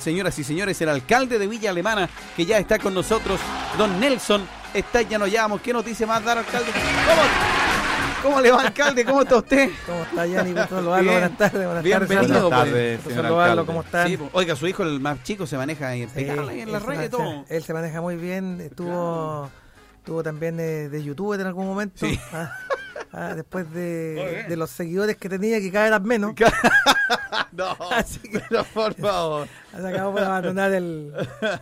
Señoras y señores, el alcalde de Villa Alemana, que ya está con nosotros, don Nelson, está ya nos llamamos. ¿Qué noticia más dar, alcalde? ¿Cómo, cómo le va, alcalde? ¿Cómo está usted? ¿Cómo está, Yanni? Buenas tardes, buenas Bienvenido, tardes. pues. Saludarlo, ¿cómo están? Sí, pues, oiga, su hijo, el más chico, se maneja impecable Sí, en se redes y todo. Él se maneja muy bien, estuvo, estuvo también eh, de youtuber en algún momento. Sí. Ah, ah, después de, los seguidores que tenía, que cada vez eran menos. No, Así que- pero por favor. Se acabó por abandonar el.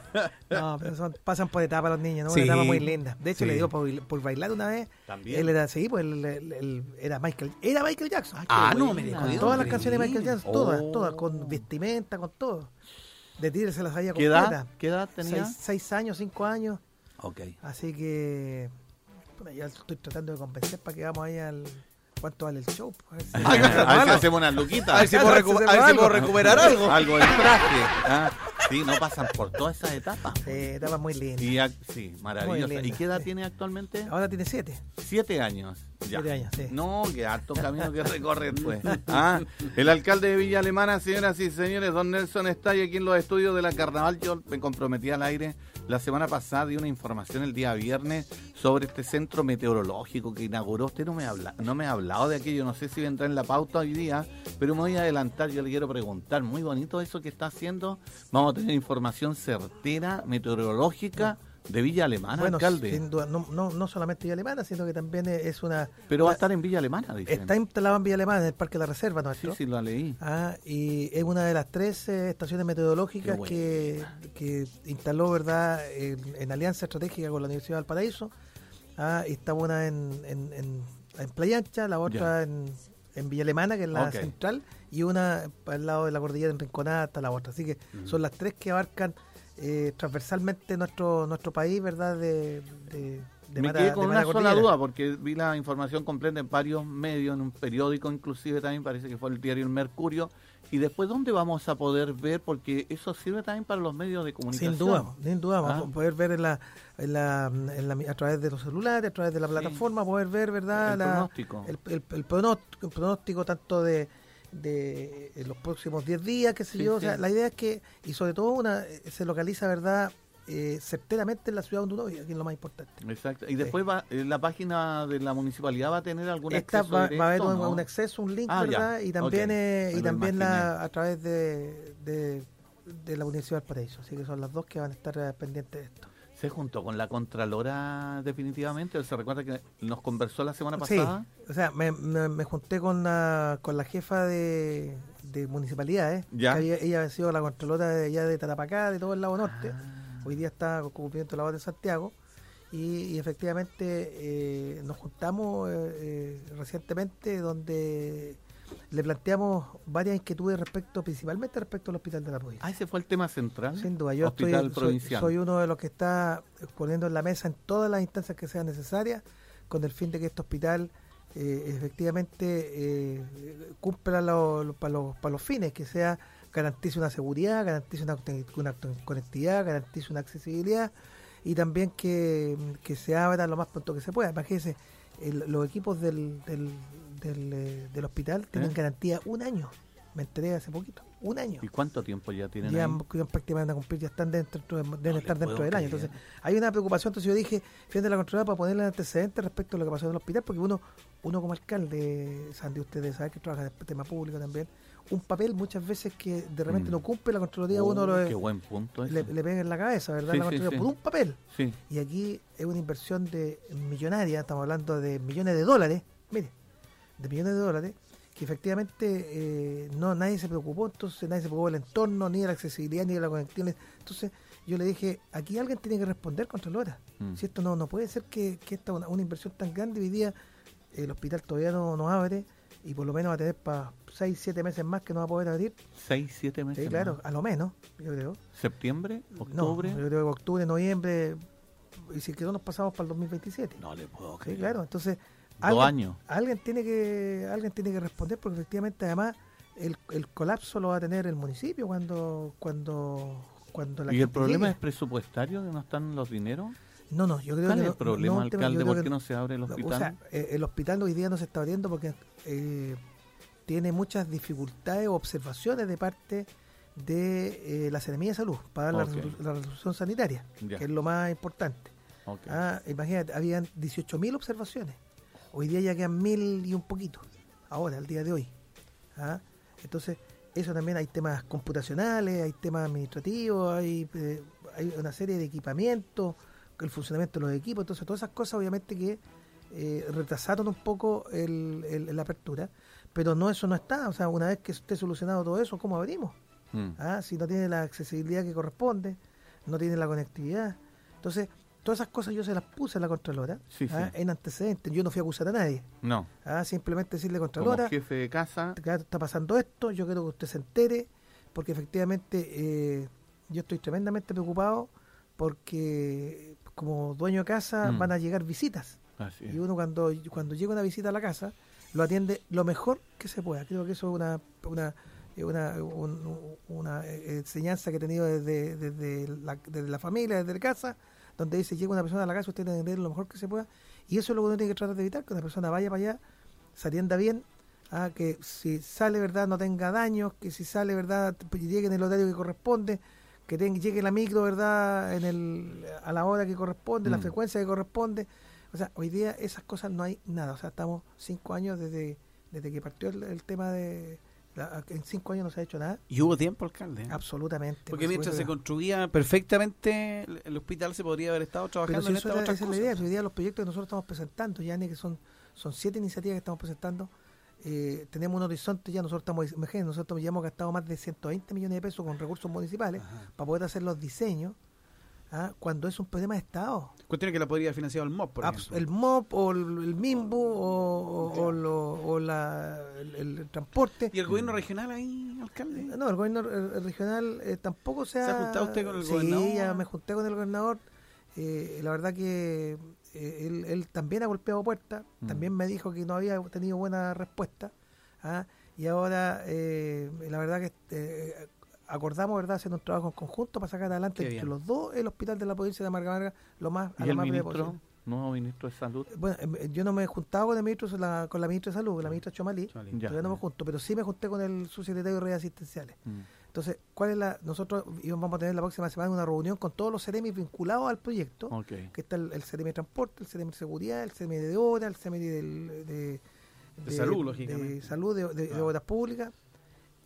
No, pero son, pasan por etapas los niños, ¿no? Una Sí. etapa muy linda. De hecho, Sí. le dio por, por bailar una vez. También. Él era, sí, pues él, él- él era Michael, era Michael Jackson. Ah, no, me dejó de todas las canciones de Michael Jackson, todas, Oh. todas, con vestimenta, con todo. De Tigre se las sabía ¿Qué completa. edad, ¿Qué edad tenía? Seis, seis años, cinco años. Ok. Así que bueno, ya estoy tratando de convencer para que vamos ahí al cuánto vale el show. A ver si- A ver si hacemos una luquita. A ver si recu- puedo recuperar algo. Algo del traje. Ah, sí, no pasan por todas esas etapas. Sí, estaba muy. Y ac- sí, maravillosa. Muy ¿Y linda, qué edad sí. tiene actualmente? Ahora tiene siete. Siete años. Ya. Siete años, sí. No, que harto camino que recorrer, pues. Ah, el alcalde de Villa Alemana, señoras y señores, don Nelson está ahí aquí en los estudios de la Carnaval. Yo me comprometí al aire la semana pasada, di una información el día viernes sobre este centro meteorológico que inauguró. Usted no me, habla, no me ha hablado de aquello, no sé si entrar en la pauta hoy día, pero me voy a adelantar, yo le quiero preguntar. Muy bonito eso que está haciendo. Vamos a tener información certera, meteorológica de Villa Alemana, bueno, alcalde. sin duda, no, no, no solamente Villa Alemana, sino que también es una... Pero va a estar en Villa Alemana, dicen. Está instalado en Villa Alemana, en el Parque de la Reserva Sí, nuestro. sí, lo leí. Ah, y es una de las tres eh, estaciones meteorológicas bueno. que, que instaló verdad en, en alianza estratégica con la Universidad de Valparaíso. Ah, y está una en, en, en, en Playa Ancha, la otra en, en Villa Alemana, que es la central, y una al lado de la cordillera en Rinconada está la otra. Así que son las tres que abarcan eh, transversalmente nuestro nuestro país, ¿verdad? De, de, de Me quedé con una sola duda porque vi la información completa en varios medios, en un periódico inclusive también, parece que fue el diario El Mercurio. Y después, ¿dónde vamos a poder ver? Porque eso sirve también para los medios de comunicación. Sin duda, sin duda, vamos Ah. a poder ver en la, en la, en la- a través de los celulares, a través de la Sí. plataforma, poder ver, ¿verdad? El La- pronóstico. El, el- el pronóstico, el pronóstico tanto de, de en los próximos 10 días, qué sé Sí, yo. O sí. sea, la idea es que, y sobre todo, una eh, se localiza, ¿verdad? Eh, certeramente en la ciudad donde uno vive, que es lo más importante. Exacto. Y después va, eh, la página de la municipalidad va a tener algún Esta acceso va, va a haber un, ¿no? un acceso, un link, Ah, ya. ¿verdad? Y también, eh, y también la, a través de, de, de la Universidad del Paraíso. Así que son las dos que van a estar eh, pendientes de esto. Se juntó con la Contralora definitivamente. ¿Se recuerda que nos conversó la semana Sí, pasada? o sea, me, me, me junté con la, con la jefa de, de municipalidades, Ya. que había- ella había sido la controlora de allá de Tarapacá, de todo el lado norte. Ah. Hoy día está cumpliendo la voz de Santiago. Y, y efectivamente eh, nos juntamos eh, eh, recientemente donde le planteamos varias inquietudes respecto, principalmente respecto al hospital de la provincia. Ah, ese fue el tema central. Sin duda, yo Hospital estoy, soy, provincial. soy uno de los que está poniendo en la mesa en todas las instancias que sean necesarias con el fin de que este hospital eh, efectivamente eh, cumpla lo- lo- para los, para los fines, que sea garantice una seguridad, garantice una, una conectividad, garantice una accesibilidad y también que, que se abra lo más pronto que se pueda. Imagínense, el- los equipos del, del, del, eh, del hospital tienen ¿Eh? garantía un año. Me enteré hace poquito. Un año ¿Y cuánto tiempo ya tienen ya prácticamente van a cumplir, ya están dentro, deben No estar dentro del año. Entonces, hay una preocupación. Entonces, yo dije, fíjate la controlada para ponerle antecedentes respecto a lo que pasó en el hospital, porque uno, uno como alcalde, Sandy, ustedes saben que trabaja en el tema público también, un papel muchas veces que de repente Mm. no cumple la Contraloría, Oh, uno lo- qué buen punto ese. le, le pega en la cabeza, ¿verdad? Sí, la sí, Contraloría, sí. por un papel. Y aquí es una inversión de millonaria, estamos hablando de millones de dólares, mire, de millones de dólares, que efectivamente eh, no nadie se preocupó, entonces nadie se preocupó del entorno, ni de la accesibilidad, ni de la conectividad. Entonces yo le dije, aquí alguien tiene que responder, Contralora. Mm. Si esto no, no puede ser que, que esta una, una inversión tan grande hoy día, el hospital todavía no, no abre y por lo menos va a tener para 6, 7 meses más que no va a poder abrir. Seis, siete meses. Sí, claro, más. a lo menos, yo creo. ¿Septiembre? No, ¿Octubre? yo creo que octubre, noviembre, y si quedó nos pasamos para el 2027. No le puedo Sí, creer. claro, entonces Dos años. alguien tiene que alguien tiene que responder porque efectivamente además el, el colapso lo va a tener el municipio cuando cuando cuando la ¿Y el problema llegue. es presupuestario, que no están los dineros? No, no, yo creo ¿Cuál que es no- el problema, no, alcalde? ¿Por que qué no se abre el hospital? O sea, eh, el hospital hoy día no se está abriendo porque eh, tiene muchas dificultades o observaciones de parte de eh, la Seremía de Salud para dar la, la resolución sanitaria, que es lo más importante. Ah, imagínate, habían 18.000 observaciones. Hoy día ya quedan mil y un poquito. Ahora, al día de hoy. Ah, Entonces, eso también hay temas computacionales, hay temas administrativos, hay, eh, hay una serie de equipamientos, el funcionamiento de los equipos. Entonces, todas esas cosas, obviamente, que eh, retrasaron un poco el, el- la apertura. Pero no, eso no está. O sea, una vez que esté solucionado todo eso, ¿cómo abrimos? Mm. Ah, si no tiene la accesibilidad que corresponde, no tiene la conectividad. Entonces, todas esas cosas yo se las puse a la Contralora Sí, ah, sí. en antecedentes. Yo no fui a acusar a nadie. No. Ah, simplemente decirle Como Contralora, jefe de casa. está pasando esto, yo quiero que usted se entere, porque efectivamente eh, yo estoy tremendamente preocupado porque como dueño de casa Mm. van a llegar visitas. Así. Y uno cuando, cuando llega una visita a la casa, lo atiende lo mejor que se pueda. Creo que eso es una, una, eh, una, un- una, eh, enseñanza que he tenido desde, desde, la, desde la familia, desde la casa, donde dice, llega una persona a la casa, usted tiene que atender lo mejor que se pueda. Y eso es lo que uno tiene que tratar de evitar, que una persona vaya para allá, se atienda bien, ah, que si sale verdad no tenga daños, que si sale verdad pues, llegue en el horario que corresponde, que tenga, llegue la micro verdad en el, a la hora que corresponde, la Mm. frecuencia que corresponde. O sea, hoy día esas cosas no hay nada. O sea, estamos cinco años desde, desde que partió el, el tema de... la- en cinco años no se ha hecho nada. Y hubo tiempo, alcalde. Absolutamente. Porque por mientras se construía perfectamente el, hospital se podría haber estado trabajando si en eso estas era- otras esa es la cosas. idea. Hoy día los proyectos que nosotros estamos presentando, ya que son, son siete iniciativas que estamos presentando, eh, tenemos un horizonte ya, nosotros estamos, imagínense, nosotros ya hemos gastado más de 120 millones de pesos con recursos municipales Ajá. para poder hacer los diseños, ¿ah? cuando es un problema de Estado. Cuestión que la podría haber financiado el MOP, por Abs- ejemplo. el MOP o el, el MIMBU o, o- o lo- o la, el, el transporte. ¿Y el gobierno regional ahí, alcalde? No, el gobierno regional eh, tampoco se ha... ¿Se ha juntado usted con el sí, gobernador? ya me junté con el gobernador. Eh, la verdad que eh, él, él también ha golpeado puertas. Mm. También me dijo que no había tenido buena respuesta. ¿ah? Y ahora, eh, la verdad que eh, acordamos, ¿verdad?, hacer un trabajo en conjunto para sacar adelante entre los dos el hospital de la provincia de Marga Marga lo más, a ¿Y lo el más ministro? posible. Nuevo ministro de Salud. Bueno, eh, yo no me he juntado con el ministro, la- con la ministra de Salud, con la ministra Chomalí. Ya. Todavía no me junto, pero sí me junté con el subsecretario de redes asistenciales. Mm. Entonces, ¿cuál es la? Nosotros íbamos a tener la próxima semana una reunión con todos los CEREMIs vinculados al proyecto, Ok. que está el, el CEREMI de Transporte, el CEREMI de Seguridad, el CEREMI de Obras, el CEREMI de, De salud, lógicamente. De salud, de, de- de Claro. obras públicas,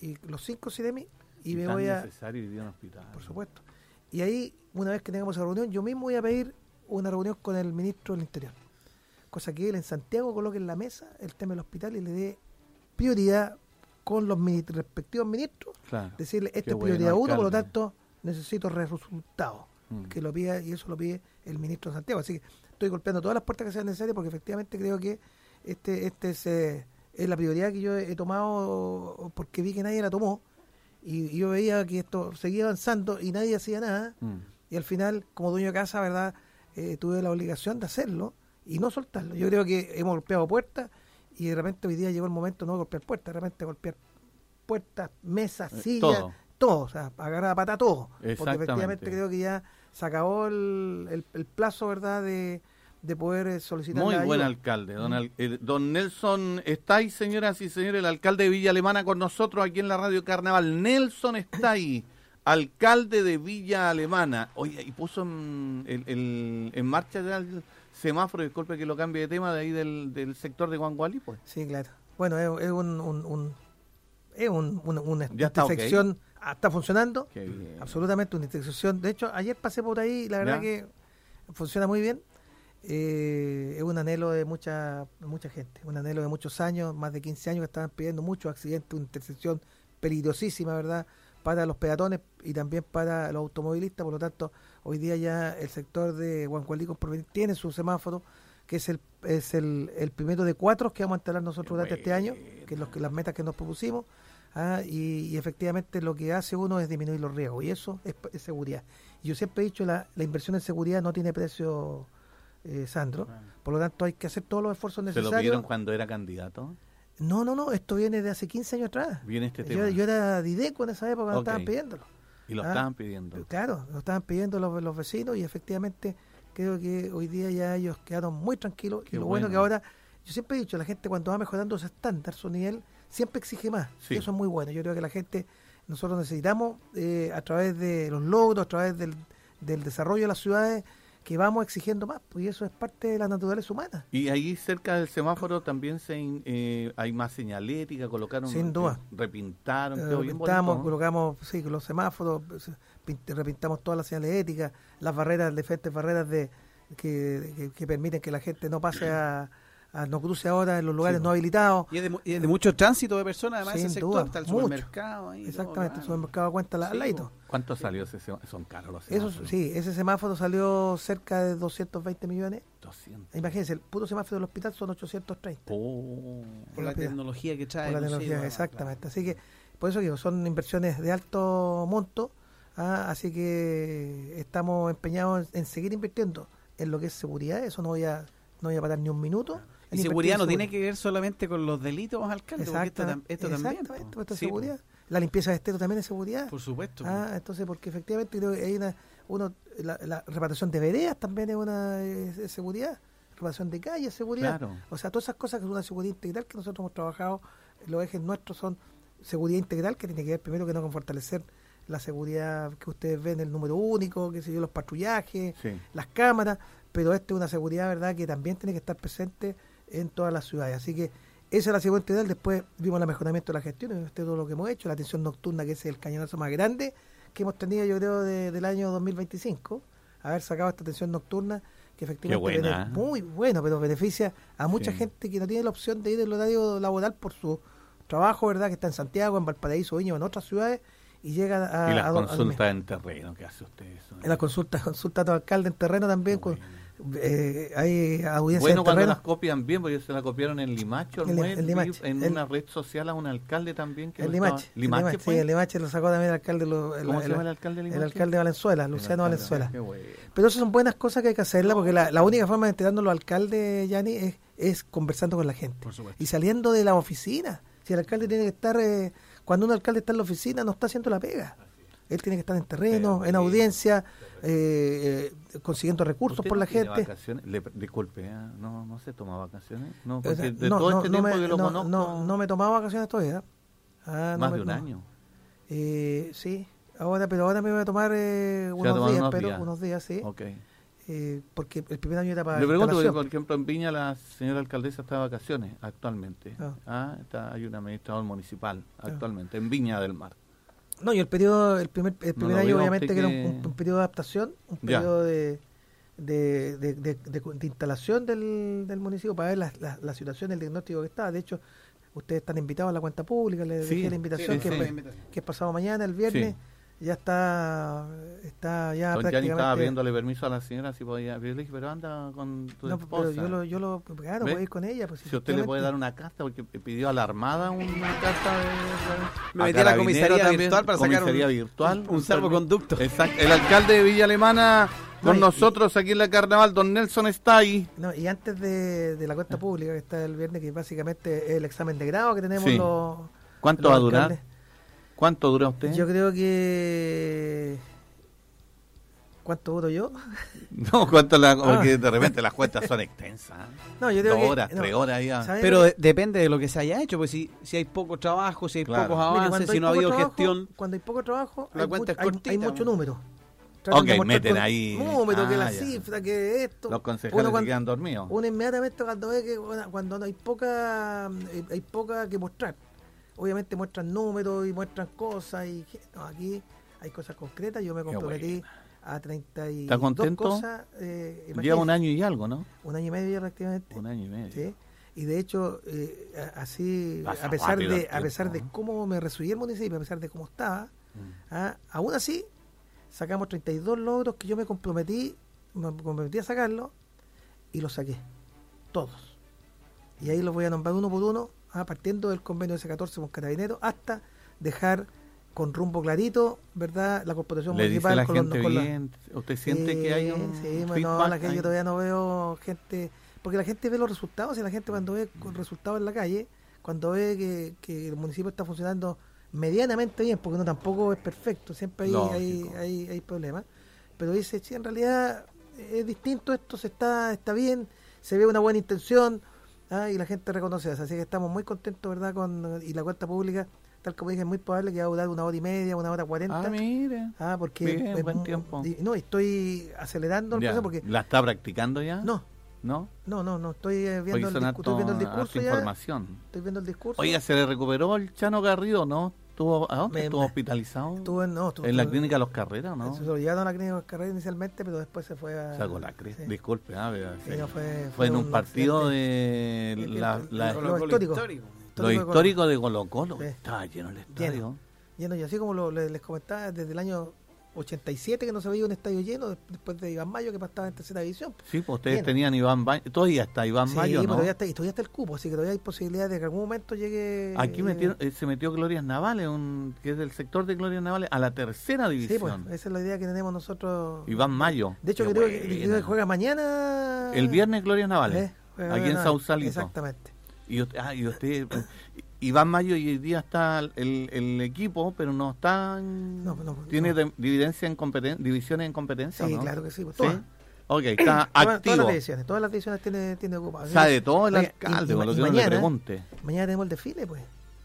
y los cinco CEREMI, y, me tan voy a, necesario vivir en un hospital. por supuesto, y ahí, una vez que tengamos esa reunión, yo mismo voy a pedir una reunión con el ministro del Interior, cosa que él en Santiago coloque en la mesa el tema del hospital y le dé prioridad con los respectivos ministros Claro. decirle, esta es bueno, prioridad uno, por lo tanto, necesito resultados. Mm. Que lo pida, y eso lo pide el ministro de Santiago. Así que estoy golpeando todas las puertas que sean necesarias porque efectivamente creo que este este es, eh, es la prioridad que yo he tomado porque vi que nadie la tomó. Y, yo veía que esto seguía avanzando y nadie hacía nada. Mm. Y al final, como dueño de casa, ¿verdad? Eh, tuve la obligación de hacerlo y no soltarlo. Yo creo que hemos golpeado puertas y de repente hoy día llegó el momento no de golpear puertas, de repente golpear puertas, mesas, Eh, sillas, todo. todo, o sea, agarrar a pata todo. Porque efectivamente creo que ya se acabó el, el- el plazo, ¿verdad?, de, de poder eh, solicitar Muy buen alcalde. Don, al- eh, don Nelson está ahí, señoras y señores, el alcalde de Villa Alemana con nosotros aquí en la Radio Carnaval. Nelson está ahí, alcalde de Villa Alemana. Oye, y puso en, el- el- en marcha ya el semáforo, disculpe que lo cambie de tema, de ahí del, del sector de Guangualí, pues. Sí, claro. Bueno, es, es un, un, un- es un- una, una intersección, ah, está funcionando, absolutamente una intersección. De hecho, ayer pasé por ahí la verdad Ya. que funciona muy bien. Eh, es un anhelo de mucha mucha gente, un anhelo de muchos años, más de 15 años que estaban pidiendo muchos accidentes, una intersección peligrosísima, ¿verdad? Para los peatones y también para los automovilistas, por lo tanto, hoy día ya el sector de Porvenir tiene su semáforo, que es el es el, el primero de cuatro que vamos a instalar nosotros durante este año, que es los las metas que nos propusimos, ah, y, y efectivamente lo que hace uno es disminuir los riesgos, y eso es, es seguridad. Yo siempre he dicho, la, la inversión en seguridad no tiene precio, eh, Sandro, por lo tanto hay que hacer todos los esfuerzos ¿Se lo necesarios. pidieron cuando era candidato? No, no, no, esto viene de hace 15 años atrás. Viene este Yo, tema. yo era Dideco en esa época cuando Ok. estaban pidiéndolo. y lo ah, estaban pidiendo. Claro, lo estaban pidiendo los, los vecinos y efectivamente creo que hoy día ya ellos quedaron muy tranquilos. Qué y lo bueno, bueno. que ahora, yo siempre he dicho, la gente cuando va mejorando su estándar, su nivel, siempre exige más. Sí. Y eso es muy bueno. Yo creo que la gente nosotros necesitamos, eh, a través de los logros, a través del, del desarrollo de las ciudades, que vamos exigiendo más, pues y eso es parte de la naturaleza humana. Y ahí cerca del semáforo también se eh, hay más señalética, colocaron, Sin duda. eh, repintaron, Eh, quedó bien repintamos, bonito, ¿no? colocamos sí, los semáforos, pues, pint- repintamos todas las señales éticas, las barreras, diferentes barreras de que, que- que permiten que la gente no pase a- no cruce ahora en los lugares Sí, no habilitados. Y es de, y es de mucho tránsito de personas, además, Sin ese sector. duda, está el mucho. supermercado ahí. todo, Exactamente, el supermercado cuenta la, al Sí, ladito. ¿Cuánto salió ese Son caros los Eso semáforos. sí, ese semáforo salió cerca de 220 millones. 200. Imagínense, el puro semáforo del hospital son 830. Oh. Por la tecnología que trae. por la no sé, tecnología, exactamente. Así que, por eso digo, son inversiones de alto monto, ah, así que estamos empeñados en, en seguir invirtiendo en lo que es seguridad, eso no voy a, no voy a parar ni un minuto. claro. En Y invertir seguridad en no tiene que ver solamente con los delitos, alcalde, porque esto, esto también. esto es Sí, po, seguridad. La limpieza de estero también es seguridad. Por supuesto. Ah, entonces, porque efectivamente creo que hay una, uno, la, la reparación de veredas también es una es- es seguridad, reparación de calles es seguridad. Claro. O sea, todas esas cosas que son una seguridad integral que nosotros hemos trabajado, los ejes nuestros son seguridad integral, que tiene que ver primero que no con fortalecer la seguridad que ustedes ven, el número único, que sé yo, los patrullajes, Sí. las cámaras, pero esta es una seguridad, ¿verdad?, que también tiene que estar presente en todas las ciudades. Así que esa es la seguridad integral. Después vimos el mejoramiento de la gestión, este todo lo que hemos hecho, la atención nocturna, que es el cañonazo más grande que hemos tenido, yo creo, de- del año 2025. Haber sacado esta atención nocturna, que efectivamente bene- ¿eh? muy bueno, pero beneficia a mucha Sí. gente que no tiene la opción de ir el horario laboral por su trabajo, ¿verdad?, que está en Santiago, en Valparaíso, Viña o en otras ciudades, y llega a... y las a do- a- consultas en terreno, ¿qué hace usted eso? en la consulta, consulta a tu alcalde en terreno también, con. Eh, hay audiencia Bueno, en cuando las copian bien, porque se la copiaron en Limache, vi en en- una red social a un alcalde también. Que El lo Limache, el Limache, sí, el Limache lo sacó también el alcalde, lo- el, ¿Cómo se el- llama el alcalde de el Limache? alcalde de Valenzuela, El Luciano alcalde, Valenzuela. qué bueno. Pero esas son buenas cosas que hay que hacerlas, porque la, la única forma de enterarnos los alcaldes, Yanni, es, es conversando con la gente. Y saliendo de la oficina. Si el alcalde tiene que estar, eh, cuando un alcalde está en la oficina, no está haciendo la pega. Él tiene que estar en terreno, en audiencia, eh, eh, consiguiendo recursos ¿Usted por la gente. vacaciones? Le, disculpe, ¿ah? no, no se toma vacaciones. No, O sea, de no, todo no, este tiempo me, que lo no, conozco, no, no me he tomado vacaciones todavía. Ah, más me- de un año. Eh, sí, ahora, pero ahora me voy a tomar eh, a unos días, unos pero días. unos días, sí. Eh, porque el primer año era para Le pregunto, porque, por ejemplo, en Viña la señora alcaldesa está de vacaciones actualmente. Ah. Ah, está, hay un administrador municipal actualmente, en Viña del Mar. No, y el periodo, el primer, el primer año obviamente que era un, un periodo de adaptación, un periodo de, de, de, de- de- de instalación del, del municipio para ver la, la, la situación, el diagnóstico que está. De hecho, ustedes están invitados a la cuenta pública, les Sí, dejé la invitación sí, que, sí. es- que es pasado mañana, el viernes, ya está, está ya Don Gianni estaba prácticamente... pidiéndole permiso a la señora si podía. Yo le dije, pero anda con tu No, esposa. pero yo lo, yo lo, claro, voy a ir con ella. Pues, Si usted le puede dar una carta, porque pidió a la Armada una carta de... Me metí a la comisaría virtual para sacar comisaría un- virtual, un salvoconducto. Exacto. El alcalde de Villa Alemana No, con y- nosotros aquí en la carnaval, don Nelson está ahí. No, y antes de, de la cuenta pública, que está el viernes, que básicamente es el examen de grado que tenemos Sí. los... ¿Cuánto los va a durar? alcaldes. ¿Cuánto dura usted? Yo creo que... ¿Cuánto duro yo? No, ¿cuánto la... porque Ah. de repente las cuentas son extensas. No, yo creo Dos que... horas, no, tres horas ya. Pero de- depende de lo que se haya hecho, pues si, si hay poco trabajo, si hay Claro. pocos avances, si hay no ha habido trabajo- gestión. Cuando hay poco trabajo, La hay, cuenta mu- es hay- cortita, hay mucho ¿no? número. Ok, de mostrar meten con ahí- Número, que ah, la ya. cifra, que esto. Los concejales Uno se cuando- quedan dormidos. Uno inmediatamente cuando ve que cuando no hay poca eh, hay poca que mostrar. Obviamente muestran números y muestran cosas y no, aquí hay cosas concretas. Yo me comprometí a 32 ¿Está contento? cosas. Eh, Lleva un año y algo, ¿no? un año y medio prácticamente. Un año y medio. ¿sí? Y de hecho, eh, así, Pasa a pesar de a pesar de cómo me recibí el municipio, a pesar de cómo estaba, Mm. ah, aún así sacamos 32 logros que yo me comprometí, me comprometí a sacarlos y los saqué, todos. Y ahí los voy a nombrar uno por uno, ah, partiendo del convenio S14 con Carabineros hasta dejar con rumbo clarito, ¿verdad? La corporación Le dice municipal la con los- con la- bien. ¿Usted siente que hay un Sí, bueno, feedback la ahí? yo todavía no veo gente, porque la gente ve los resultados y la gente cuando ve resultados en la calle, cuando ve que, que el municipio está funcionando medianamente bien, porque no tampoco es perfecto, siempre hay, hay, hay, hay problemas, pero dice, sí, en realidad es distinto esto, se está, está bien, se ve una buena intención ah, y la gente reconoce eso, así que estamos muy contentos, ¿verdad? con Y la cuenta pública tal como dije, es muy probable que va a durar una hora y media, una hora cuarenta. Ah, mire. Ah, porque Bien, es buen tiempo. y- no, estoy acelerando el Ya. proceso porque ¿La está practicando ya? no, ¿No? no, no, no, estoy eh, Hoy viendo, el, discu- estoy viendo el discurso ya, información. estoy viendo el discurso. Oiga, ¿se le recuperó el Chano Garrido no? ¿Estuvo, ¿A dónde Me- estuvo hospitalizado? Estuve en, no, estuve- ¿En la estuve- clínica Los Carreras, no? Se lo llevaron a la clínica de carrera inicialmente, pero después se fue a... Sacó la sí. Disculpe, ah, pero Sí, fue, Fue en un un partido de la, la- lo histórico. histórico. lo Histórico de Colo Colo. Sí. Estaba lleno el estadio. Lleno, y así como lo- le- les comentaba, desde el año 87 que no se veía un estadio lleno, des- después de Iván Mayo que estaba en tercera división. Sí, pues ustedes tenían Iván Baño. Todavía está Iván sí, Mayo, ¿no? todavía está, y todavía está el cupo, así que todavía hay posibilidad de que en algún momento llegue... Aquí metieron- eh, se metió Glorias Navales, un, que es del sector de Glorias Navales, a la tercera Sí, pues, división. esa es la idea que tenemos nosotros. Iván Mayo. De hecho, creo que, juega mañana. El viernes Glorias Navales. Eh, aquí en. Sausalito. Exactamente. Y usted, ah, y usted, Iván Mayo y hoy día está el, el equipo, pero no está en- No, no, tiene no. de- dividencia en competen- divisiones en competencia, Sí, claro que sí. pues, ¿Sí? todas. Ok, está Todas, todas activo. las divisiones, todas las divisiones tiene, tiene ocupado. Sabe todo el alcalde, y- y con lo que uno le mañana, pregunte. Mañana tenemos el desfile, pues.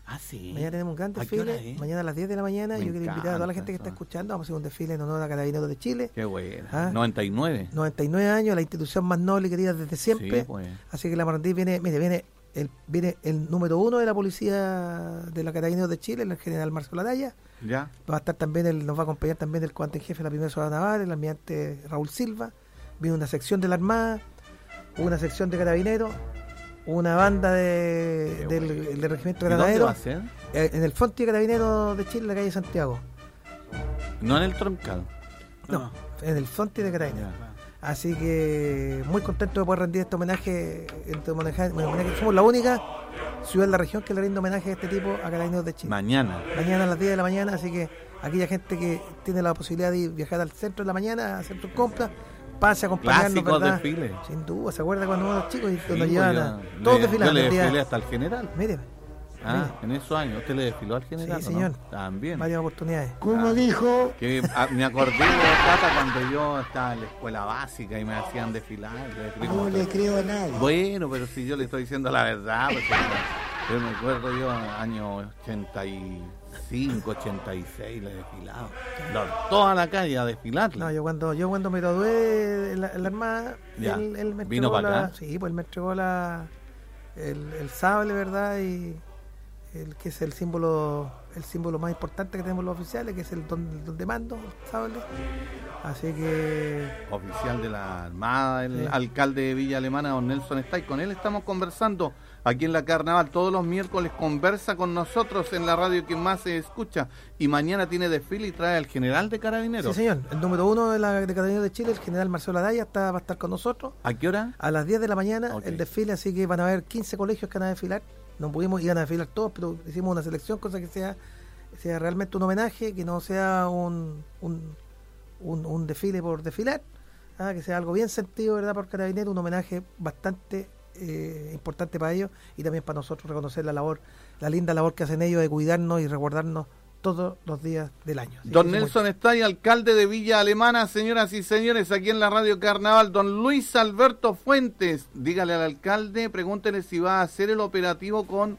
Ah, sí. Mañana tenemos un gran ¿A qué hora desfile. es? Mañana a las 10 de la mañana. Me Yo quiero invitar a toda la gente que está escuchando. Vamos a hacer un desfile en honor a Carabineros de Chile. Qué bueno. Ah. 99. 99 años, la institución más noble y querida desde siempre. Sí, pues. Así que la Morandí viene, mire, viene el, viene el número uno de la policía de la Carabineros de Chile, el general Marcelo Araya. Ya. Va a estar también, el, nos va a acompañar también el comandante en jefe de la primera ciudad naval, el almirante Raúl Silva. Viene una sección de la Armada, una sección de Carabineros, una banda de, Qué del, bueno. del Regimiento ¿Y dónde va Granadero, eh, en el Fonte de Carabineros de Chile, en la calle Santiago. No en el troncal. No, en el Fonte de Carabineros. Ya. Así que muy contento de poder rendir este homenaje. Este homenaje, homenaje- Somos la única ciudad de la región que le rinde homenaje a este tipo a Carabineros de Chile. Mañana. Mañana a las 10 de la mañana, así que aquella gente que tiene la posibilidad de ir- viajar al centro de la mañana a hacer sus compras, pase a acompañarnos, Clásicos ¿verdad? desfiles. Sin duda, ¿se acuerda cuando éramos chicos y Sí, nos pues llevaban yo a... Todos Yo desfilando le desfilé hasta el general. Mire, Ah, en esos años. ¿Usted le desfiló al general? Sí, no? señor. También. varias oportunidades. ¿Cómo dijo? Que ah, me acordé de Tata cuando yo estaba en la escuela básica y me hacían desfilar. No como- le creo a nadie. Bueno, pero si yo le estoy diciendo la verdad, porque yo me acuerdo yo año 85, 86 le. No, toda la calle a desfilar. No, yo cuando yo cuando me gradué en la, en la Armada, Ya. él, él me ¿Vino entregó para la, acá? sí, pues él me entregó la el, el sable, ¿verdad? Y el que es el símbolo el símbolo más importante que tenemos los oficiales, que es el don, don de mando, sable. Así que Oficial de la Armada, el Sí. alcalde de Villa Alemana, don Nelson está y con él estamos conversando aquí en la Carnaval. Todos los miércoles conversa con nosotros en la radio que más se escucha. Y mañana tiene desfile y trae al general de sí, Carabineros. señor, el número uno de la de Carabineros de Chile, el general Marcelo Araya, está, va a estar con nosotros. ¿A qué hora? A las 10 de la mañana el desfile, así que van a haber 15 colegios que van a desfilar. No pudimos ir a desfilar todos, pero hicimos una selección, cosa que sea, sea realmente un homenaje, que no sea un, un, un, desfile por desfilar, ah, que sea algo bien sentido, ¿verdad? Por Carabineros, un homenaje bastante eh, importante para ellos y también para nosotros reconocer la labor, la linda labor que hacen ellos de cuidarnos y resguardarnos todos los días del año. Así Don Nelson Estay, alcalde de Villa Alemana, señoras y señores, aquí en la Radio Carnaval. Don Luis Alberto Fuentes, dígale al alcalde, pregúntele si va a hacer el operativo con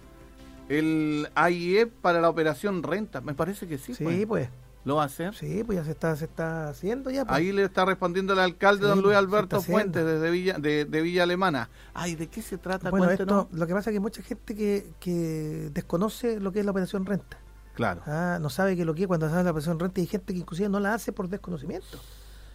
el AIE para la operación renta. Me parece que sí. Sí, pues. pues, ¿Lo va a hacer? sí, pues ya se está, se está haciendo ya. pues. Ahí le está respondiendo el alcalde, Sí, don Luis Alberto Fuentes, desde Villa, de, de Villa Alemana. Ay, ¿de qué se trata? Bueno, esto, lo que pasa es que hay mucha gente que, que desconoce lo que es la operación renta. Claro. Ah, no sabe que lo que es cuando se hace la operación renta y hay gente que inclusive no la hace por desconocimiento.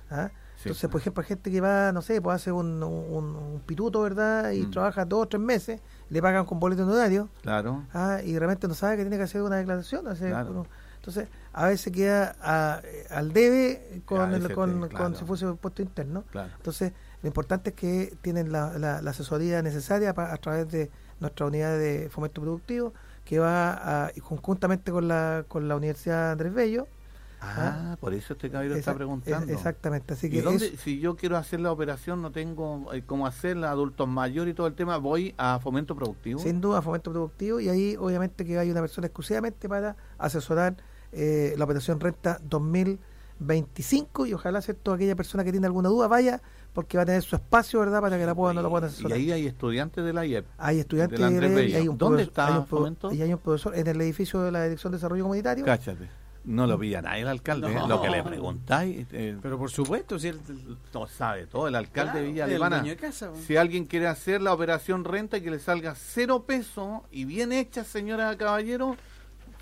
Ah, Sí, Entonces, por ejemplo, hay gente que va, no sé, pues hace un, un, un pituto, ¿verdad? Y Mm. trabaja dos o tres meses, le pagan con boleto horario, Claro. ah, y realmente no sabe que tiene que hacer una declaración. hacer Claro. uno- entonces, a veces queda a- al debe con, el- con, si fuese un puesto interno. Claro. Entonces, lo importante es que tienen la, la- la asesoría necesaria pa- a través de nuestra unidad de fomento productivo, que va a- conjuntamente con la, con la Universidad Andrés Bello. Ah, por eso este caballero está preguntando. es- exactamente. Así ¿Y que dónde, si yo quiero hacer la operación, no tengo eh, cómo hacerla, adultos mayores y todo el tema, voy a fomento productivo? sin duda fomento productivo y ahí obviamente que hay una persona exclusivamente para asesorar eh, la operación renta 25 y ojalá ¿cierto? aquella persona que tiene alguna duda vaya porque va a tener su espacio, ¿verdad? Para que la puedan, no la puedan asesorar. Y ahí hay estudiantes de la IEP. Hay estudiantes de, la IEP. Hay un ¿Dónde está hay un, Y hay un profesor en el edificio de la Dirección de Desarrollo Comunitario. Cáchate. No lo pilla nadie el alcalde, ¿eh? lo que le preguntáis. Eh, pero por supuesto, si él no sabe todo, el alcalde de Villa Alemana. si alguien quiere hacer la operación renta y que le salga cero pesos y bien hecha, señora caballero,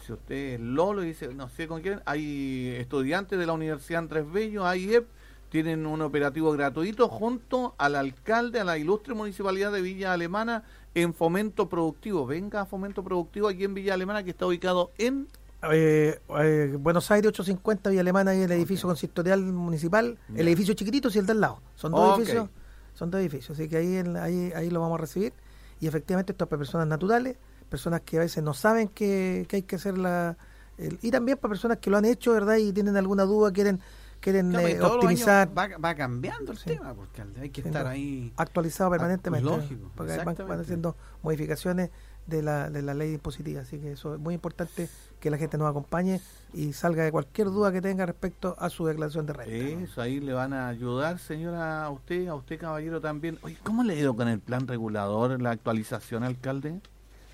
si usted es Lolo y dice, no sé con quién, hay estudiantes de la Universidad Andrés Bello, AIEP, tienen un operativo gratuito junto al alcalde, a la ilustre municipalidad de Villa Alemana en fomento productivo. Venga a fomento productivo aquí en Villa Alemana que está ubicado en eh, eh, Buenos Aires 850 Villa Alemana y el edificio consistorial municipal, el edificio chiquitito y el del lado. Son dos edificios, son dos edificios, así que ahí, ahí, ahí lo vamos a recibir. Y efectivamente esto es para personas naturales, personas que a veces no saben que, hay que hacer la... y también para personas que lo han hecho, ¿verdad? Y tienen alguna duda, quieren quieren eh, optimizar. Va, cambiando el tema, porque hay que estar ahí. Actualizado permanentemente. lógico. Porque van, haciendo modificaciones de la, de la ley impositiva. Así que eso es muy importante que la gente nos acompañe y salga de cualquier duda que tenga respecto a su declaración de renta. Eso, ahí le van a ayudar, señora, a usted, a usted, caballero, también. Oye, ¿cómo le ha ido con el plan regulador, la actualización, alcalde?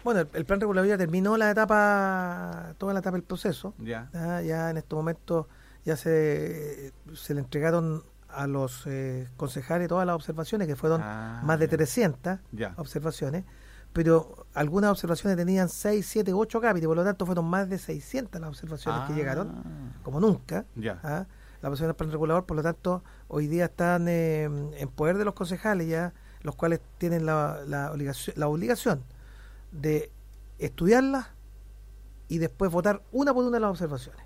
Bueno, el, plan regulador ya terminó la etapa, toda la etapa del proceso. Ya. Ya, en este momento ya se, se le entregaron a los eh, concejales todas las observaciones, que fueron ah, más de 300 observaciones pero algunas observaciones tenían 6, 7, 8 cápitas, por lo tanto fueron más de 600 las observaciones que ah. llegaron, como nunca. Ya. ¿ah? Las observaciones del plan regulador, por lo tanto, hoy día están eh, en poder de los concejales ya, los cuales tienen la, la, obligación, la obligación de estudiarlas y después votar una por una las observaciones.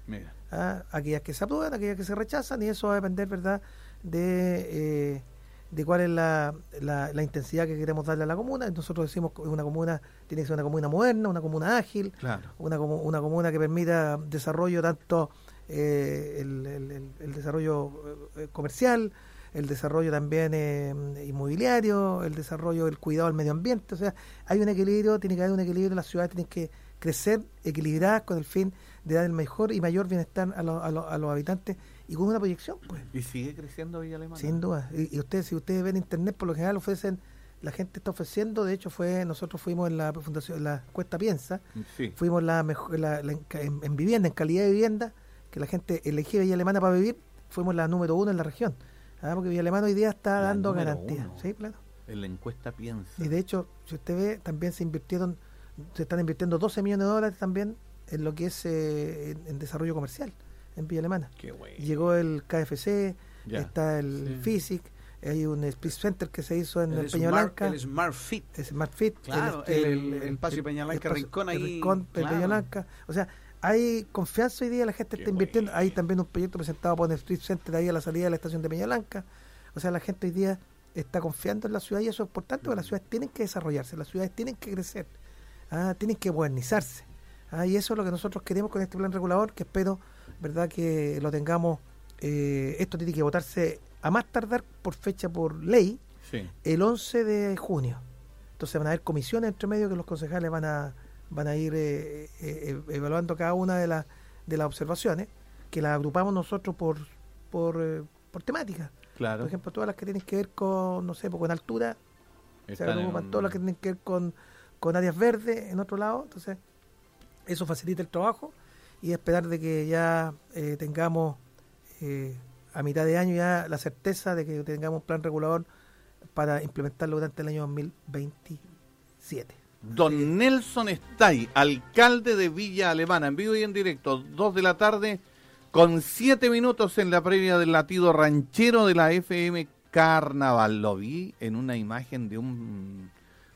¿ah? Aquellas que se aprueban, aquellas que se rechazan, y eso va a depender, ¿verdad?, de... Eh, de cuál es la, la, intensidad que queremos darle a la comuna. Nosotros decimos que una comuna tiene que ser una comuna moderna, una comuna ágil, una, una comuna que permita desarrollo tanto eh, el, el, desarrollo eh, comercial, el desarrollo también eh, inmobiliario, el desarrollo del cuidado del medio ambiente. O sea, hay un equilibrio, tiene que haber un equilibrio, las ciudades tienen que crecer equilibradas con el fin de dar el mejor y mayor bienestar a, a, a los habitantes y con una proyección. pues Y sigue creciendo Villa Alemana. Sin duda. Y, ustedes, si ustedes ven internet, por lo general ofrecen, la gente está ofreciendo, de hecho fue, nosotros fuimos en la fundación, la Cuesta Piensa, fuimos la mejor, la, en, vivienda, en calidad de vivienda, que la gente elegía Villa Alemana para vivir, fuimos la número uno en la región. ¿Ah? Porque Villa Alemana hoy día está dando garantía. Sí, claro. En la encuesta Piensa. Y de hecho, si usted ve, también se invirtieron, se están invirtiendo 12 millones de dólares también en lo que es eh, en desarrollo comercial en Villa Alemana. Llegó el KFC, está el FISIC, hay un Split Center que se hizo en el, Peñalanca. El Smart Fit. El Smart Fit. Claro, el, espacio Peñalanca, Rincón ahí. Rincón, Peñalanca. O sea, hay confianza hoy día, la gente está invirtiendo. Hay también un proyecto presentado por el Split Center ahí a la salida de la estación de Peñalanca. O sea, la gente hoy día está confiando en la ciudad y eso es importante porque las ciudades tienen que desarrollarse, las ciudades tienen que crecer, ah, tienen que modernizarse. Ah, y eso es lo que nosotros queremos con este plan regulador que espero verdad que lo tengamos, eh, esto tiene que votarse a más tardar por fecha por ley el 11 de junio. Entonces van a haber comisiones entre medio que los concejales van a van a ir eh, eh, evaluando cada una de las de las observaciones que las agrupamos nosotros por por, por temática. Claro. Por ejemplo, todas las que tienen que ver con no sé, pues, con altura, se agrupan todas las que tienen que ver con con áreas verdes en otro lado, entonces eso facilita el trabajo y esperar de que ya eh, tengamos eh, a mitad de año ya la certeza de que tengamos un plan regulador para implementarlo durante el año 2027. Don Nelson Stay, alcalde de Villa Alemana, en vivo y en directo, dos de la tarde, con siete minutos en la previa del latido ranchero de la FM Carnaval. Lo vi en una imagen de un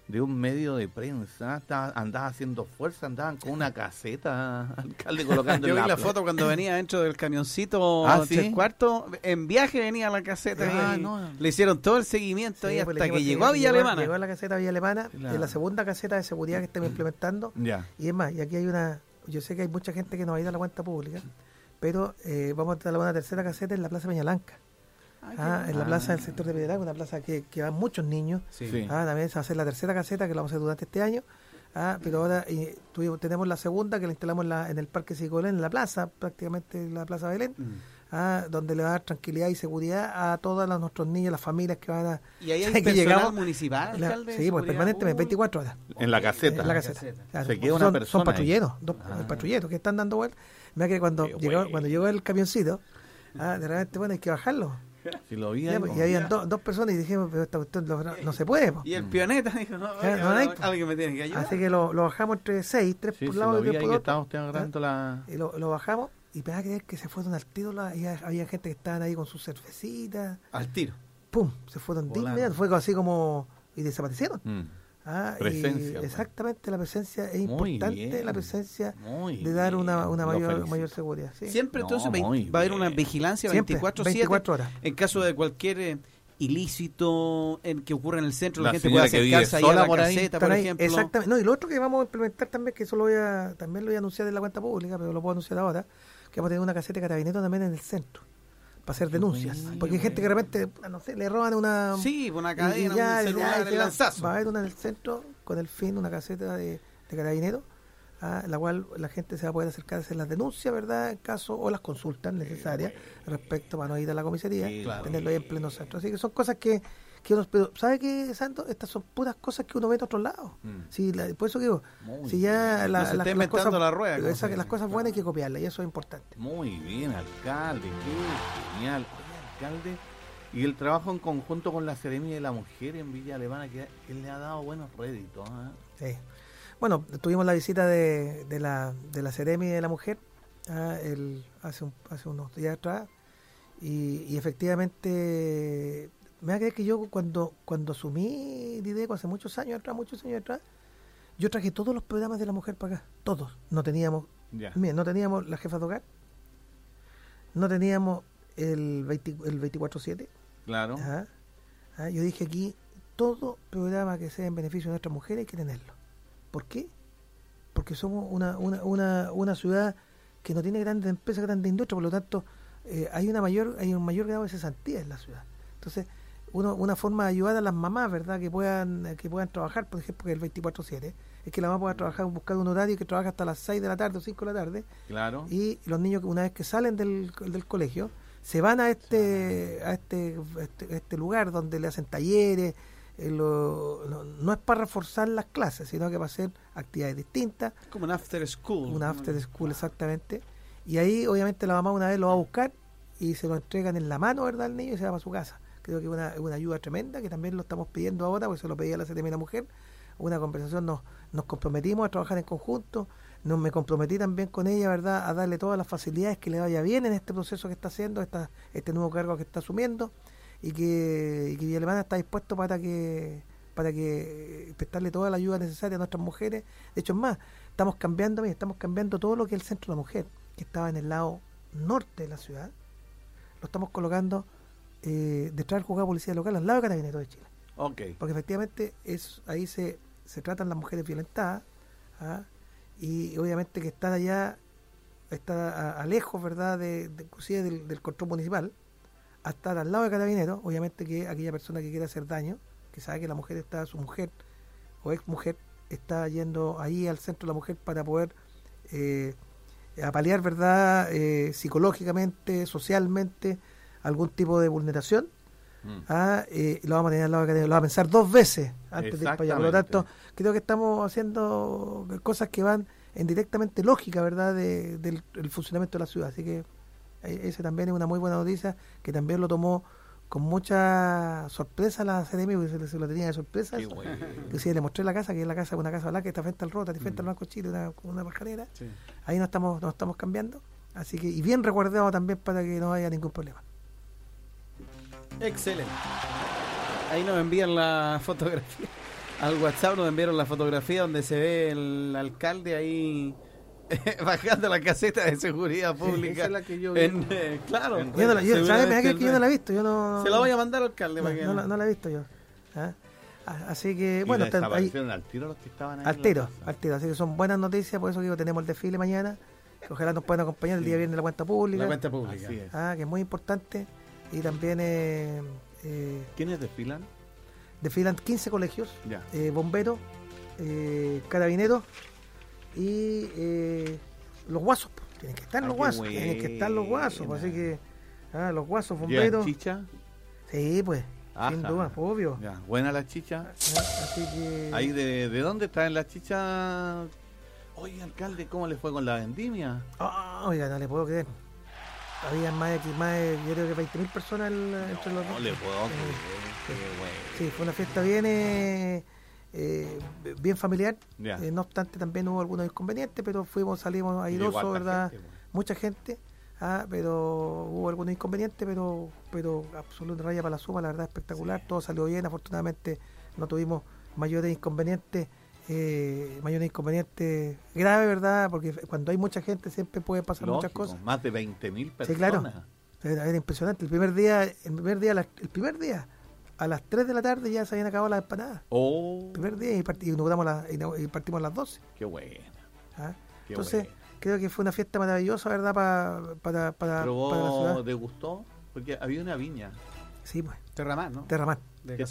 de un medio de prensa, andaba haciendo fuerza, andaban con una caseta, alcalde colocando Yo vi la, foto cuando venía dentro del camioncito ¿Ah, cuarto, en viaje venía la caseta ah, y le hicieron todo el seguimiento ahí pues, hasta que llegó a Villa Alemana. Llegó a la caseta Villa Alemana, es la segunda caseta de seguridad que estamos implementando. Y es más, y aquí hay una, yo sé que hay mucha gente que nos va a ir a la cuenta pública, pero eh, vamos a tener una tercera caseta en la Plaza Peñalanca. Ah, en la plaza del sector de Peñalanca, una plaza que, que van muchos niños. Ah, también se va a hacer la tercera caseta que la vamos a hacer durante este año. Ah, pero ahora eh, tenemos la segunda que la instalamos en, el Parque Sicolén, en la plaza, prácticamente en la Plaza Belén. Mm. ah, donde le va a dar tranquilidad y seguridad a todos los- nuestros niños, las familias que van a... ¿Y ahí hay que llegamos- municipal, la- alcalde? de sí, pues permanentemente, pública? 24 horas. En la caseta. En la caseta. Se queda son, una son persona ahí. patrulleros, dos Ah. patrulleros que están dando vueltas. Mira que cuando Qué llegó, bueno. cuando llegó el camioncito, ah, de repente, bueno, hay que bajarlo. Si lo vi Ya, ahí, pues, y habían dos, dos personas y dijimos, pero esta cuestión no, no se puede. po. Y el pioneta dijo, no, oiga, no hay, alguien me tiene que ayudar. Así que lo, lo bajamos entre seis, tres Sí, por lado lo y tres por otro. la... Y lo, lo bajamos y me va a creer que se fueron al tiro. La, y había gente que estaban ahí con sus cervecitas. Al tiro. ¡Pum! Se fueron de inmediato. Fue así como. Y desaparecieron. Mm, Ah, y Presencia, pues. exactamente, la presencia es Muy importante, bien, la presencia de dar una, una mayor, mayor seguridad. ¿sí? Siempre No, entonces va a haber una vigilancia Siempre, 24-7 24 horas. en caso de cualquier eh, ilícito en que ocurra en el centro. La, La gente puede señora que vive acercarse ahí a sola la por caseta, por ejemplo. Exactamente. No, y lo otro que vamos a implementar también, que eso lo voy a, también lo voy a anunciar en la cuenta pública, pero lo puedo anunciar ahora, que vamos a tener una caseta de carabineros también en el centro, para hacer denuncias. Porque hay gente que de repente, no sé, le roban una... Sí, una y- cadena, ya- un celular, ya el lanzazo. Va a haber una en el centro con el fin, una caseta de, de carabineros, a la cual la gente se va a poder acercar a hacer las denuncias, ¿verdad? En caso, o las consultas necesarias respecto para no ir a la comisaría, Sí, claro. tenerlo ahí en pleno centro. Así que son cosas que, que uno... Pero, ¿sabe qué, Santo? Estas son puras cosas que uno ve en otros lados. Mm. La- por eso digo, Muy si ya la- No se las- cosas, la rueda, esa- las cosas buenas hay que copiarlas y eso es importante. Muy bien, alcalde, qué genial. Oye, alcalde, y el trabajo en conjunto con la Seremia de la Mujer en Villa Alemana, que, que le ha dado buenos réditos. ¿ah? Sí. Bueno, tuvimos la visita de, de la de la Ceremi de la Mujer ah, el, hace, un- hace unos días atrás y, y efectivamente me va a creer que yo cuando cuando asumí Dideco hace muchos años atrás, muchos años atrás, yo traje todos los programas de la mujer para acá, todos. No teníamos, mira, no teníamos la jefa de hogar, no teníamos el, 20 el 24-7, Claro. Ajá. Ah, yo dije aquí, todo programa que sea en beneficio de nuestras mujeres hay que tenerlo. ¿Por qué? Porque somos una, una, una, una ciudad que no tiene grandes empresas, grandes industrias, por lo tanto eh, hay una mayor hay un mayor grado de cesantía en la ciudad. Entonces, uno, una forma de ayudar a las mamás, ¿verdad? Que puedan que puedan trabajar, por ejemplo, que el 24/7, es que la mamá pueda trabajar, buscar un horario que trabaja hasta las 6 de la tarde o 5 de la tarde, Claro. y los niños una vez que salen del, del colegio se van a este a este, este, este lugar donde le hacen talleres eh, lo- no, no es para reforzar las clases sino que para hacer actividades distintas. Como un after school. un after school exactamente. Y ahí obviamente la mamá una vez lo va a buscar y se lo entregan en la mano verdad al niño y se va para su casa creo que es una, ayuda tremenda que también lo estamos pidiendo ahora porque se lo pedía la CTM la mujer una conversación nos, nos comprometimos a trabajar en conjunto nos me comprometí también con ella verdad a darle todas las facilidades que le vaya bien en este proceso que está haciendo esta, este nuevo cargo que está asumiendo y que, y que Villa Alemana está dispuesto para que para que eh, prestarle toda la ayuda necesaria a nuestras mujeres. De hecho es más estamos cambiando estamos cambiando todo lo que es el centro de la mujer que estaba en el lado norte de la ciudad. Lo estamos colocando eh, detrás del juzgado de policía local al lado de Carabineros de Chile. Porque efectivamente es ahí se, se tratan las mujeres violentadas ¿ah? y obviamente que están allá está a, a lejos verdad de, de- inclusive del, del control municipal a estar al lado de carabineros. Obviamente que aquella persona que quiere hacer daño que sabe que la mujer está su mujer o ex mujer está yendo ahí al centro de la mujer para poder eh, apalear verdad Eh, psicológicamente socialmente algún tipo de vulneración Mm. ah, eh, lo vamos a tener al lado de Academia, lo vamos a pensar dos veces antes de ir para allá. Por lo tanto, creo que estamos haciendo cosas que van en directamente lógica, ¿verdad?, de- del, del funcionamiento de la ciudad. Así que eh, ese también es una muy buena noticia, que también lo tomó con mucha sorpresa la CDM, porque se, lo tenía de sorpresa. Qué eso. bueno. Que sí, le mostré la casa, que es la casa, una casa blanca que está frente al Rota, frente al Banco Chile, una, una pajarera. Sí. Ahí nos estamos, nos estamos cambiando. Así que, y bien resguardado también para que no haya ningún problema. Excelente. Ahí nos envían la fotografía. Al WhatsApp nos enviaron la fotografía donde se ve el alcalde ahí bajando la caseta de seguridad pública. esa es la que yo vi. En, eh, claro. En- Yo no la, yo, no la he visto. Yo no, Se la voy a mandar al alcalde no, para que no la, no la he visto yo. ¿Ah? Así que, Y bueno, está- ahí, al tiro los que estaban ahí. al tiro, al tiro. Así que son buenas noticias, por eso digo, tenemos el desfile mañana. que ojalá nos puedan acompañar el día viernes la cuenta pública. la cuenta pública. Así es. Ah, que es muy importante. Y también eh, eh, ¿Quiénes desfilan? desfilan 15 colegios, eh, bomberos, eh, carabineros y eh, los guasos. Tienen que estar Ah, los qué guasos, tienen que estar los guasos. así que Ah, los guasos, ¿Llevan bomberos. chicha? Sí, pues, Ajá. sin duda, obvio. Ya, buena la chicha. Ah, Así que. Ahí de, ¿De dónde traen la chicha? Oye, alcalde, ¿cómo le fue con la vendimia? Ah, oiga, no le puedo creer. Había más de, aquí, más de, yo creo que 20.000 personas el- entre los No dos. le puedo Eh. Qué. Sí, fue una fiesta bien eh, eh, bien familiar. Eh, no obstante, también hubo algunos inconvenientes, pero fuimos, salimos airosos, ¿verdad? gente, bueno. Mucha gente, ah, pero hubo algunos inconvenientes, pero pero absoluta raya para la suma, la verdad espectacular, todo salió bien, afortunadamente no tuvimos mayores inconvenientes, eh, mayores inconvenientes graves, ¿verdad? Porque cuando hay mucha gente siempre puede pasar muchas cosas. Más de 20.000 personas. Sí, claro. Era, era impresionante. El primer día, el primer día, el primer día, a las 3 de la tarde ya se habían acabado las empanadas. Oh, El primer día y, parti- inauguramos la- ina- y partimos a las 12. qué buena. ¿ah? Qué Entonces, buena. creo que fue una fiesta maravillosa, ¿verdad? Pa- para, para, ¿Probó, para la ciudad. te gustó? Porque había una viña. Sí, pues, Terramar, ¿no? Terramar. De.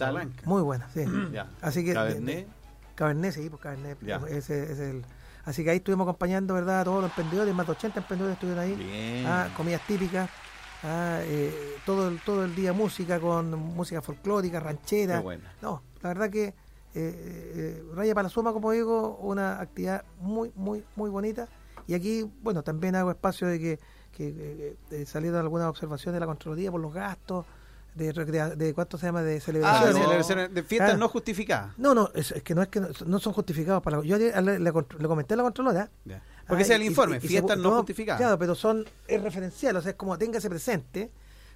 Muy buena, sí. Ya. Así que. Cabernet. Cabernet, sí, pues Cabernet. Ya. Ese, ese es el, así que ahí estuvimos acompañando, ¿verdad? A todos los emprendedores, más de 80 emprendedores estuvieron ahí. Bien. Ah, comidas típicas. ah, eh, todo, el, todo el día música con música folclórica, ranchera. Qué buena. No, la verdad que eh, eh, Raya para la Suma, como digo, una actividad muy, muy, muy bonita. Y aquí, bueno, también hago espacio de que, que salieron algunas observaciones de la Contraloría por los gastos, de, recrea- de cuánto se llama, de Ah, celebraciones. no. celebraciones de fiestas Claro. no justificadas. No, no, es, es que no es que no, no son justificados para la, Yo le, le le comenté a la Contralora. Ya. Porque ah, ese es el informe, y- y se- fiestas no, justificadas. Claro, pero son es referencial, o sea, es como téngase presente,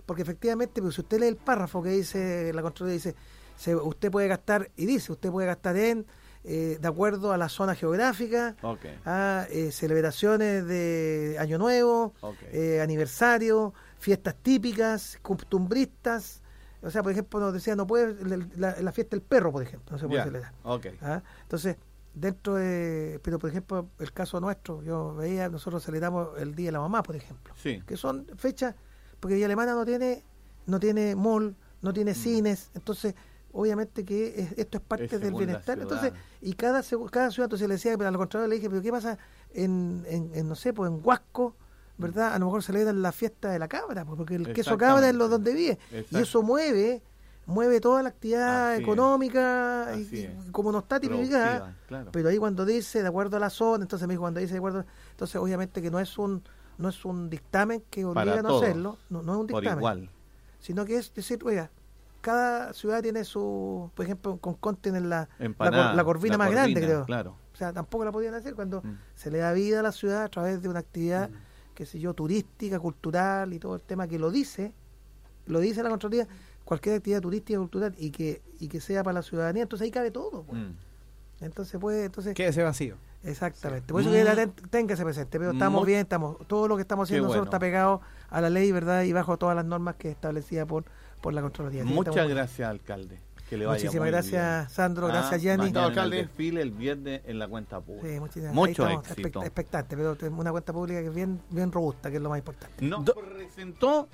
porque efectivamente, pues, si usted lee el párrafo que dice la Contraloría, dice, se- usted puede gastar, y dice, usted puede gastar en, eh, de acuerdo a la zona geográfica, a eh, celebraciones de Año Nuevo, eh, aniversario, fiestas típicas, costumbristas. O sea, por ejemplo, nos decía, no puede, la, fiesta del perro, por ejemplo, no se puede celebrar. Ok. ¿ah? Entonces, dentro de, pero por ejemplo, el caso nuestro, yo veía, nosotros celebramos el Día de la Mamá, por ejemplo, Sí. que son fechas, porque Villa Alemana no tiene, no tiene mall, no tiene cines, entonces, obviamente que es- esto es parte Mm. Es del bienestar. Entonces, y cada, cada ciudad, entonces le decía, pero a lo contrario le dije, pero ¿qué pasa en, en, en, no sé, pues en Huasco? ¿Verdad? A lo mejor celebran la fiesta de la cabra, pues, porque el queso cabra es lo donde vive. Y eso mueve, mueve toda la actividad Así económica, y- como no está tipificada, claro. pero ahí cuando dice de acuerdo a la zona, entonces me dijo cuando dice de acuerdo, entonces obviamente que no es un no es un dictamen que obliga Para a no todos, hacerlo, no, no es un dictamen, igual. sino que es decir, oiga, cada ciudad tiene su, por ejemplo, Concón tiene la, la, Empanada, la corvina la más grande, creo. Claro. O sea, tampoco la podían hacer cuando Mm. se le da vida a la ciudad a través de una actividad, qué sé yo, turística, cultural y todo el tema que lo dice, lo dice la Contraloría, cualquier actividad turística, cultural y que y que sea para la ciudadanía, entonces ahí cabe todo. pues. Mm. Entonces, pues, entonces, Quédese vacío. exactamente. Por eso que la ten- téngase presente, pero estamos bien, estamos, todo lo que estamos haciendo nosotros está pegado a la ley, ¿verdad? Y bajo todas las normas que establecida por, por la Contraloría. Muchas gracias, alcalde. Que le vaya Muchísimas muy gracias, bien. Sandro, Ah, gracias, Yanni. mañana en el Alcalde. desfile el viernes en la cuenta pública. Sí, muchísimas- ahí Mucho estamos éxito. expect- expectantes, pero tenemos una cuenta pública que es bien, bien robusta, que es lo más importante. Nos Do- presentó